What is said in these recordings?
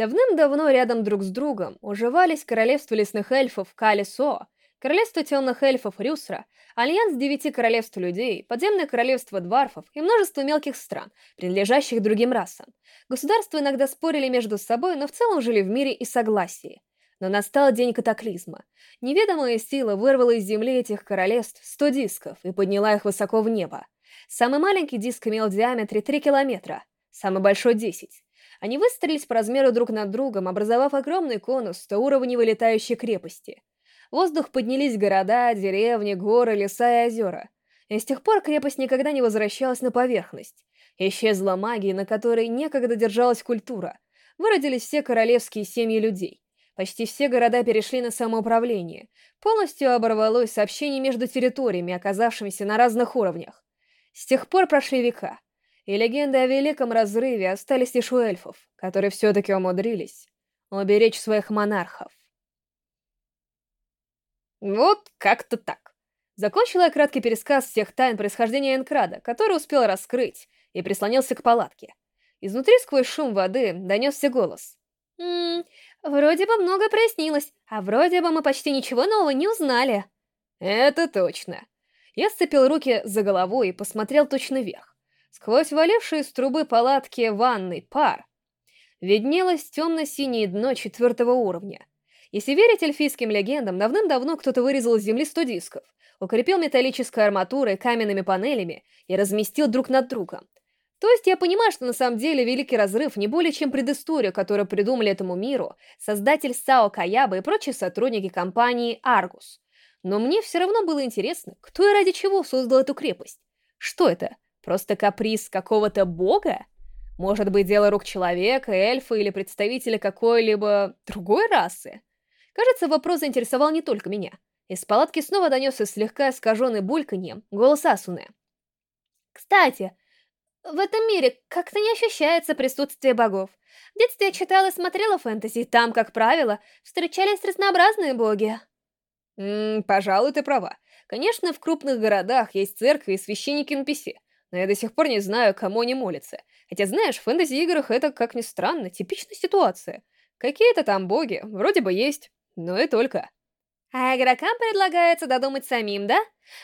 Давным-давно рядом друг с другом уживались королевство лесных эльфов Калисо, королевство темных эльфов Рюсра, альянс девяти королевств людей, подземное королевство дварфов и множество мелких стран, принадлежащих другим расам. Государства иногда спорили между собой, но в целом жили в мире и согласии. Но настал день катаклизма. Неведомая сила вырвала из земли этих королевств сто дисков и подняла их высоко в небо. Самый маленький диск имел диаметре 3 километра, самый большой — 10. Они выстроились по размеру друг над другом, образовав огромный конус стоуровневой летающей крепости. В воздух поднялись города, деревни, горы, леса и озера. И с тех пор крепость никогда не возвращалась на поверхность. Исчезла магия, на которой некогда держалась культура. Выродились все королевские семьи людей. Почти все города перешли на самоуправление. Полностью оборвалось сообщение между территориями, оказавшимися на разных уровнях. С тех пор прошли века и легенды о Великом Разрыве остались лишь у эльфов, которые все-таки умудрились уберечь своих монархов. Вот как-то так. Закончила я краткий пересказ всех тайн происхождения Энкрада, который успел раскрыть, и прислонился к палатке. Изнутри сквозь шум воды донесся голос. «Ммм, вроде бы много прояснилось, а вроде бы мы почти ничего нового не узнали». «Это точно». Я сцепил руки за головой и посмотрел точно вверх. Сквозь валившие из трубы палатки ванной пар виднелось темно-синее дно четвертого уровня. Если верить эльфийским легендам, давным-давно кто-то вырезал из земли сто дисков, укрепил металлической арматурой каменными панелями и разместил друг над другом. То есть я понимаю, что на самом деле Великий Разрыв не более чем предыстория, которую придумали этому миру создатель Сао Каяба и прочие сотрудники компании Аргус. Но мне все равно было интересно, кто и ради чего создал эту крепость. Что это? Просто каприз какого-то бога? Может быть, дело рук человека, эльфа или представителя какой-либо другой расы? Кажется, вопрос заинтересовал не только меня. Из палатки снова донесся слегка искаженный бульканьем голос Асуны. «Кстати, в этом мире как-то не ощущается присутствие богов. В детстве я читала и смотрела фэнтези, там, как правило, встречались разнообразные боги». «Ммм, пожалуй, ты права. Конечно, в крупных городах есть церкви и священники NPC, но я до сих пор не знаю, кому они молятся. Хотя, знаешь, в фэнтези-играх это, как ни странно, типичная ситуация. Какие-то там боги, вроде бы есть, но и только. А игрокам предлагается додумать самим, да?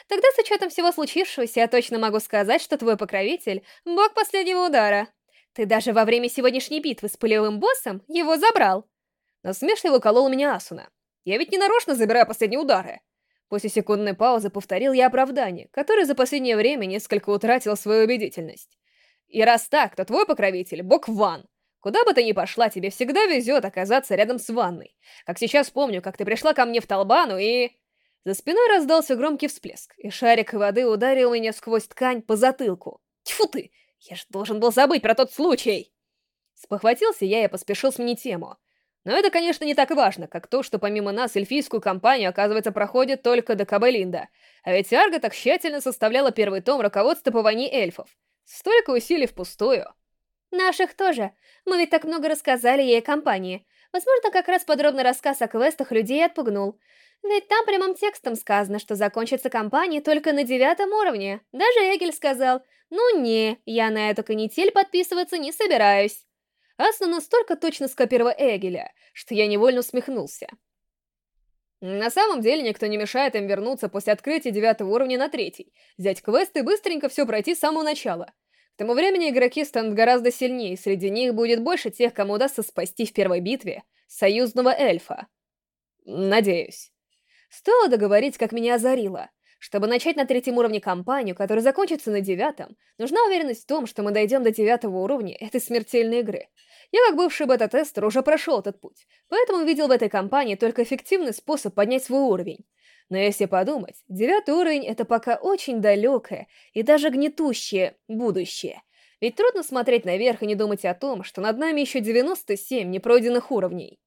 Тогда с учетом всего случившегося я точно могу сказать, что твой покровитель — бог последнего удара. Ты даже во время сегодняшней битвы с полевым боссом его забрал. Насмешливо уколол меня Асуна. Я ведь не нарочно забираю последние удары. После секундной паузы повторил я оправдание, которое за последнее время несколько утратил свою убедительность. И раз так, то твой покровитель — бог Ван. Куда бы ты ни пошла, тебе всегда везет оказаться рядом с ванной. Как сейчас помню, как ты пришла ко мне в Толбану и... За спиной раздался громкий всплеск, и шарик воды ударил меня сквозь ткань по затылку. Тьфу ты! Я ж должен был забыть про тот случай! Спохватился я и поспешил сменить тему. Но это, конечно, не так важно, как то, что помимо нас эльфийскую кампанию, оказывается, проходит только до Кабелинда. А ведь Арга так тщательно составляла первый том руководства по войне эльфов. Столько усилий впустую. Наших тоже. Мы ведь так много рассказали ей о компании. Возможно, как раз подробный рассказ о квестах людей отпугнул. Ведь там прямым текстом сказано, что закончится кампания только на девятом уровне. Даже Эгель сказал, ну не, я на эту канитель подписываться не собираюсь. Асна настолько точно скопировала Эгеля, что я невольно усмехнулся. На самом деле никто не мешает им вернуться после открытия девятого уровня на третий, взять квест и быстренько все пройти с самого начала. К тому времени игроки станут гораздо сильнее, и среди них будет больше тех, кому удастся спасти в первой битве союзного эльфа. Надеюсь. Стоило договорить, как меня озарило. Чтобы начать на третьем уровне кампанию, которая закончится на девятом, нужна уверенность в том, что мы дойдем до девятого уровня этой смертельной игры. Я, как бывший бета-тестер, уже прошел этот путь, поэтому видел в этой кампании только эффективный способ поднять свой уровень. Но если подумать, девятый уровень — это пока очень далекое и даже гнетущее будущее. Ведь трудно смотреть наверх и не думать о том, что над нами еще 97 непройденных уровней.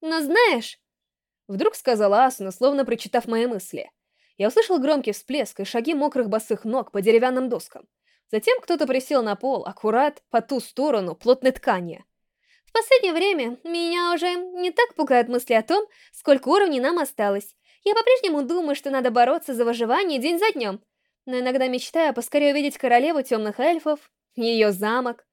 «Но знаешь...» Вдруг сказала Асуна, словно прочитав мои мысли — я услышал громкий всплеск и шаги мокрых босых ног по деревянным доскам. Затем кто-то присел на пол, аккурат по ту сторону плотной ткани. В последнее время меня уже не так пугают мысли о том, сколько уровней нам осталось. Я по-прежнему думаю, что надо бороться за выживание день за днем. Но иногда мечтаю поскорее увидеть королеву темных эльфов, ее замок.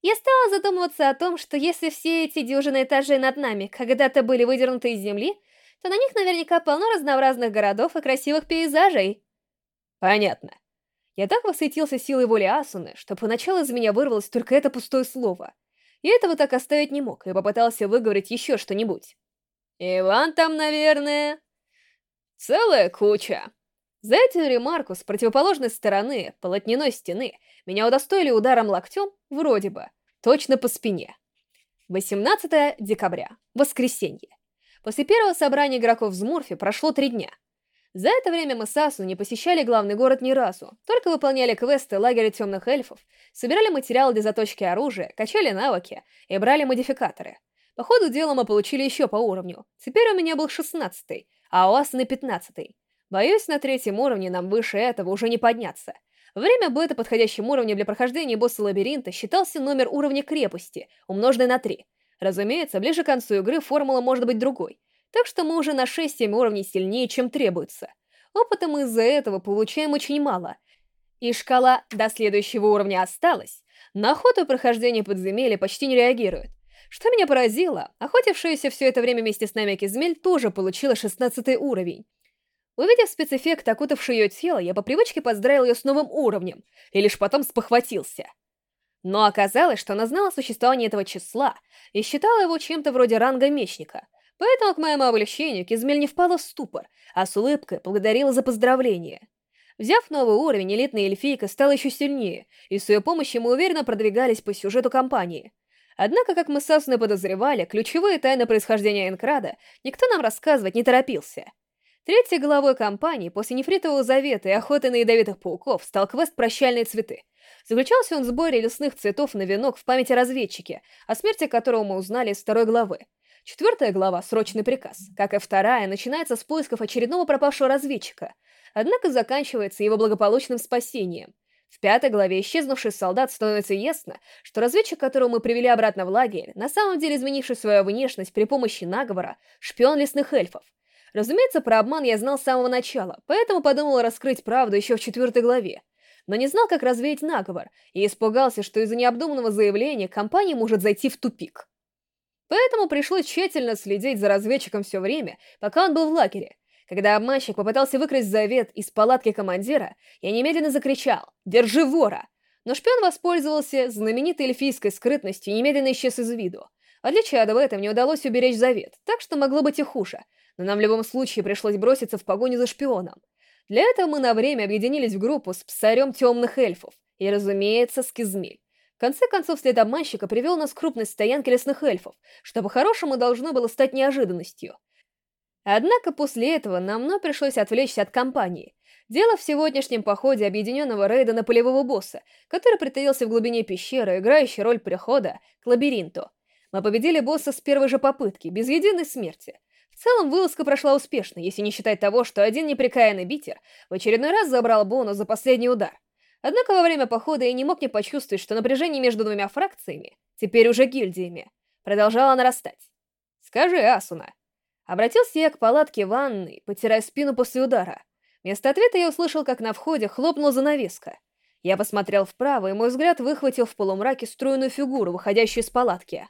Я стала задумываться о том, что если все эти дюжины этажей над нами когда-то были выдернуты из земли, то на них наверняка полно разнообразных городов и красивых пейзажей. Понятно. Я так восхитился силой воли Асуны, что поначалу из меня вырвалось только это пустое слово. Я этого так оставить не мог и попытался выговорить еще что-нибудь. Иван там, наверное... Целая куча. За эту ремарку с противоположной стороны полотняной стены меня удостоили ударом локтем, вроде бы, точно по спине. 18 декабря. Воскресенье. После первого собрания игроков в Змурфе прошло три дня. За это время мы с Асу не посещали главный город ни разу, только выполняли квесты лагеря темных эльфов, собирали материалы для заточки оружия, качали навыки и брали модификаторы. По ходу дела мы получили еще по уровню. Теперь у меня был 16 а у Асны 15 Боюсь, на третьем уровне нам выше этого уже не подняться. Время бета подходящим уровнем для прохождения босса лабиринта считался номер уровня крепости, умноженный на 3. Разумеется, ближе к концу игры формула может быть другой, так что мы уже на 6-7 уровней сильнее, чем требуется. Опыта мы из-за этого получаем очень мало, и шкала до следующего уровня осталась, на охоту и прохождение подземелья почти не реагирует. Что меня поразило, охотившаяся все это время вместе с нами Кизмель тоже получила 16 уровень. Увидев спецэффект, окутавший ее тело, я по привычке поздравил ее с новым уровнем, и лишь потом спохватился. Но оказалось, что она знала о существовании этого числа и считала его чем-то вроде ранга мечника. Поэтому, к моему облегчению, Кизмель не впала в ступор, а с улыбкой благодарила за поздравление. Взяв новый уровень, элитная эльфийка стала еще сильнее, и с ее помощью мы уверенно продвигались по сюжету кампании. Однако, как мы с Асуной подозревали, ключевые тайны происхождения Энкрада никто нам рассказывать не торопился. Третьей главой кампании после Нефритового Завета и охоты на ядовитых пауков стал квест «Прощальные цветы». Заключался он в сборе лесных цветов на венок в памяти разведчики, о смерти которого мы узнали из второй главы. Четвертая глава «Срочный приказ», как и вторая, начинается с поисков очередного пропавшего разведчика, однако заканчивается его благополучным спасением. В пятой главе исчезнувший солдат становится ясно, что разведчик, которого мы привели обратно в лагерь, на самом деле изменивший свою внешность при помощи наговора, шпион лесных эльфов. Разумеется, про обман я знал с самого начала, поэтому подумал раскрыть правду еще в четвертой главе. Но не знал, как развеять наговор, и испугался, что из-за необдуманного заявления компания может зайти в тупик. Поэтому пришлось тщательно следить за разведчиком все время, пока он был в лагере. Когда обманщик попытался выкрасть завет из палатки командира, я немедленно закричал «Держи вора!». Но шпион воспользовался знаменитой эльфийской скрытностью и немедленно исчез из виду. А для Чада в этом не удалось уберечь завет, так что могло быть и хуже — но нам в любом случае пришлось броситься в погоню за шпионом. Для этого мы на время объединились в группу с псарем темных эльфов и, разумеется, с Кизмель. В конце концов, след обманщика привел нас к крупной стоянке лесных эльфов, что по-хорошему должно было стать неожиданностью. Однако после этого нам вновь пришлось отвлечься от компании. Дело в сегодняшнем походе объединенного рейда на полевого босса, который притаился в глубине пещеры, играющий роль прихода к лабиринту. Мы победили босса с первой же попытки, без единой смерти. В целом, вылазка прошла успешно, если не считать того, что один неприкаянный битер в очередной раз забрал бонус за последний удар. Однако во время похода я не мог не почувствовать, что напряжение между двумя фракциями, теперь уже гильдиями, продолжало нарастать. «Скажи, Асуна». Обратился я к палатке ванной, потирая спину после удара. Вместо ответа я услышал, как на входе хлопнула занавеска. Я посмотрел вправо, и мой взгляд выхватил в полумраке стройную фигуру, выходящую из палатки.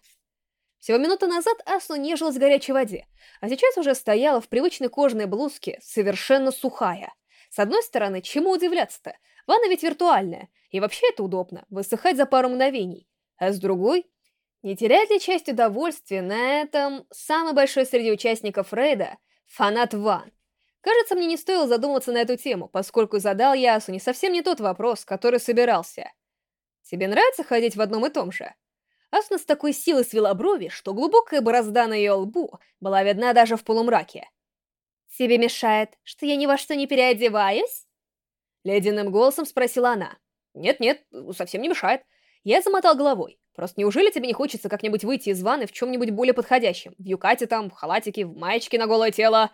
Всего минуту назад Асу нежилась в горячей воде, а сейчас уже стояла в привычной кожаной блузке, совершенно сухая. С одной стороны, чему удивляться-то? Ванна ведь виртуальная, и вообще это удобно, высыхать за пару мгновений. А с другой, не теряет ли часть удовольствия на этом самый большой среди участников рейда фанат Ван? Кажется, мне не стоило задумываться на эту тему, поскольку задал я Асу не совсем не тот вопрос, который собирался. Тебе нравится ходить в одном и том же? Асна с такой силой свела брови, что глубокая борозда на ее лбу была видна даже в полумраке. «Тебе мешает, что я ни во что не переодеваюсь?» Ледяным голосом спросила она. «Нет-нет, совсем не мешает». Я замотал головой. Просто неужели тебе не хочется как-нибудь выйти из ванны в чем-нибудь более подходящем? В юкате там, в халатике, в маечке на голое тело?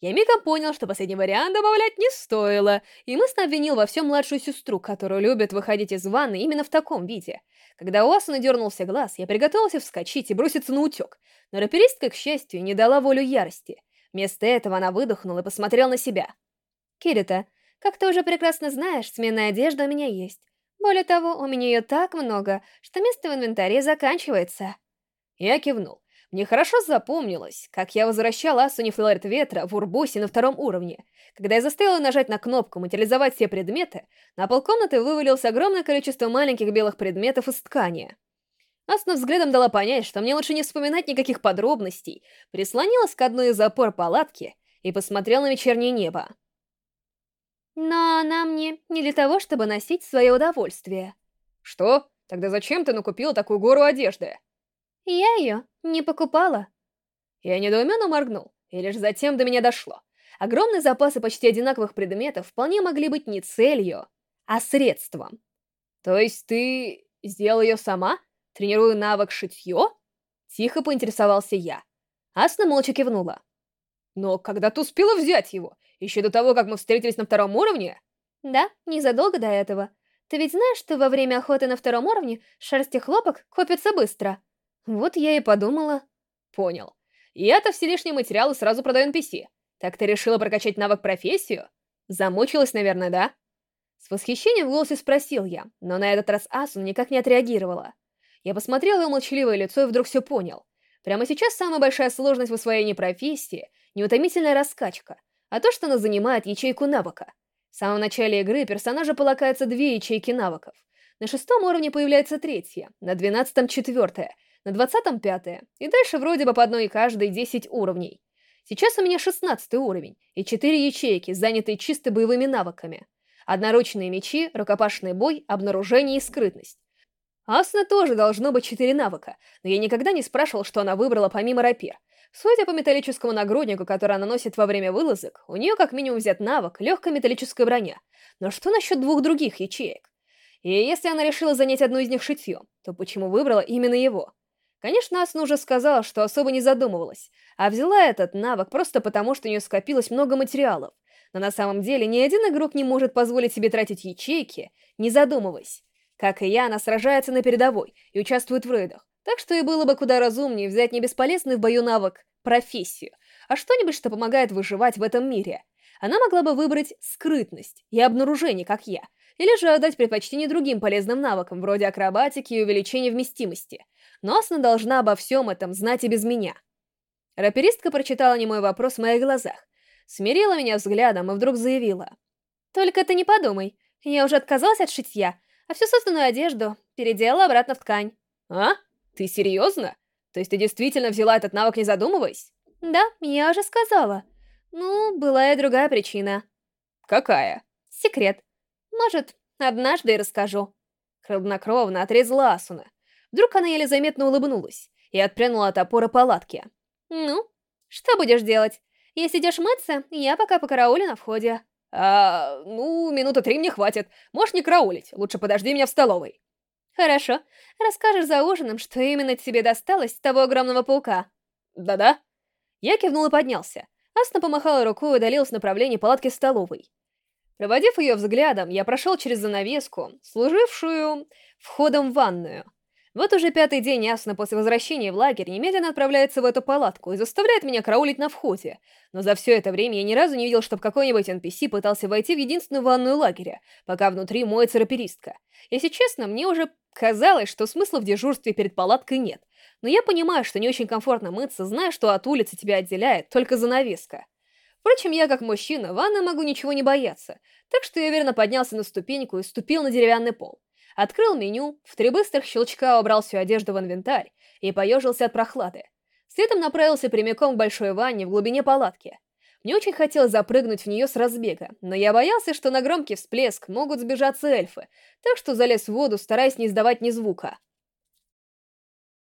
Я мигом понял, что последний вариант добавлять не стоило, и мысленно обвинил во всем младшую сестру, которую любит выходить из ванны именно в таком виде — когда у Асуны дернулся глаз, я приготовился вскочить и броситься на утек, но раперистка, к счастью, не дала волю ярости. Вместо этого она выдохнула и посмотрела на себя. «Кирита, как ты уже прекрасно знаешь, сменная одежда у меня есть. Более того, у меня ее так много, что место в инвентаре заканчивается. Я кивнул. Мне хорошо запомнилось, как я возвращал Асуне флайт ветра в Урбусе на втором уровне. Когда я заставила нажать на кнопку «Материализовать все предметы», на пол комнаты вывалилось огромное количество маленьких белых предметов из ткани. Асуна взглядом дала понять, что мне лучше не вспоминать никаких подробностей, прислонилась к одной из опор палатки и посмотрела на вечернее небо. Но она мне не для того, чтобы носить свое удовольствие. Что? Тогда зачем ты накупила такую гору одежды? Я ее не покупала. Я недоуменно моргнул, и лишь затем до меня дошло. Огромные запасы почти одинаковых предметов вполне могли быть не целью, а средством. То есть ты сделал ее сама, тренируя навык шитье? Тихо поинтересовался я. Асна молча кивнула. Но когда ты успела взять его? Еще до того, как мы встретились на втором уровне? Да, незадолго до этого. Ты ведь знаешь, что во время охоты на втором уровне шерсть и хлопок копятся быстро? Вот я и подумала. Понял. Я-то все лишние материалы сразу продаю NPC. Так ты решила прокачать навык профессию? Замучилась, наверное, да? С восхищением в голосе спросил я, но на этот раз Асун никак не отреагировала. Я посмотрел ее молчаливое лицо и вдруг все понял. Прямо сейчас самая большая сложность в освоении профессии — неутомительная раскачка, а то, что она занимает ячейку навыка. В самом начале игры персонажа полагается две ячейки навыков. На шестом уровне появляется третья, на двенадцатом — четвертая, на двадцатом — пятая, и дальше вроде бы по одной каждой десять уровней. Сейчас у меня шестнадцатый уровень, и четыре ячейки, занятые чисто боевыми навыками. Одноручные мечи, рукопашный бой, обнаружение и скрытность. Асна тоже должно быть четыре навыка, но я никогда не спрашивал, что она выбрала помимо рапир. Судя по металлическому нагруднику, который она носит во время вылазок, у нее как минимум взят навык легкая металлическая броня. Но что насчет двух других ячеек? И если она решила занять одну из них шитьем, то почему выбрала именно его? Конечно, Асна уже сказала, что особо не задумывалась, а взяла этот навык просто потому, что у нее скопилось много материалов. Но на самом деле ни один игрок не может позволить себе тратить ячейки, не задумываясь. Как и я, она сражается на передовой и участвует в рейдах, так что и было бы куда разумнее взять не бесполезный в бою навык, профессию, а что-нибудь, что помогает выживать в этом мире. Она могла бы выбрать скрытность и обнаружение, как я, или же отдать предпочтение другим полезным навыкам, вроде акробатики и увеличения вместимости. Но Асна должна обо всем этом знать и без меня. Раперистка прочитала немой вопрос в моих глазах, смирила меня взглядом и вдруг заявила. «Только ты не подумай, я уже отказалась от шитья, а всю собственную одежду переделала обратно в ткань». «А?» Ты серьезно? То есть ты действительно взяла этот навык, не задумываясь? Да, я уже сказала. Ну, была и другая причина. Какая? Секрет. Может, однажды и расскажу. Хладнокровно отрезала Асуна. Вдруг она еле заметно улыбнулась и отпрянула от опоры палатки. Ну, что будешь делать? Если идешь мыться, я пока по карауле на входе. А, ну, минуты три мне хватит. Можешь не караулить, лучше подожди меня в столовой. Хорошо. Расскажешь за ужином, что именно тебе досталось того огромного паука. Да-да. Я кивнул и поднялся. Асна помахала рукой и удалилась в направлении палатки столовой. Проводив ее взглядом, я прошел через занавеску, служившую входом в ванную. Вот уже пятый день ясно после возвращения в лагерь немедленно отправляется в эту палатку и заставляет меня караулить на входе. Но за все это время я ни разу не видел, чтобы какой-нибудь NPC пытался войти в единственную ванную лагеря, пока внутри моется раперистка. Если честно, мне уже казалось, что смысла в дежурстве перед палаткой нет. Но я понимаю, что не очень комфортно мыться, зная, что от улицы тебя отделяет только занавеска. Впрочем, я как мужчина, в ванной могу ничего не бояться, так что я верно поднялся на ступеньку и ступил на деревянный пол. Открыл меню, в три быстрых щелчка убрал всю одежду в инвентарь и поежился от прохлады. Следом направился прямиком к большой ванне в глубине палатки. Мне очень хотелось запрыгнуть в нее с разбега, но я боялся, что на громкий всплеск могут сбежаться эльфы, так что залез в воду, стараясь не издавать ни звука.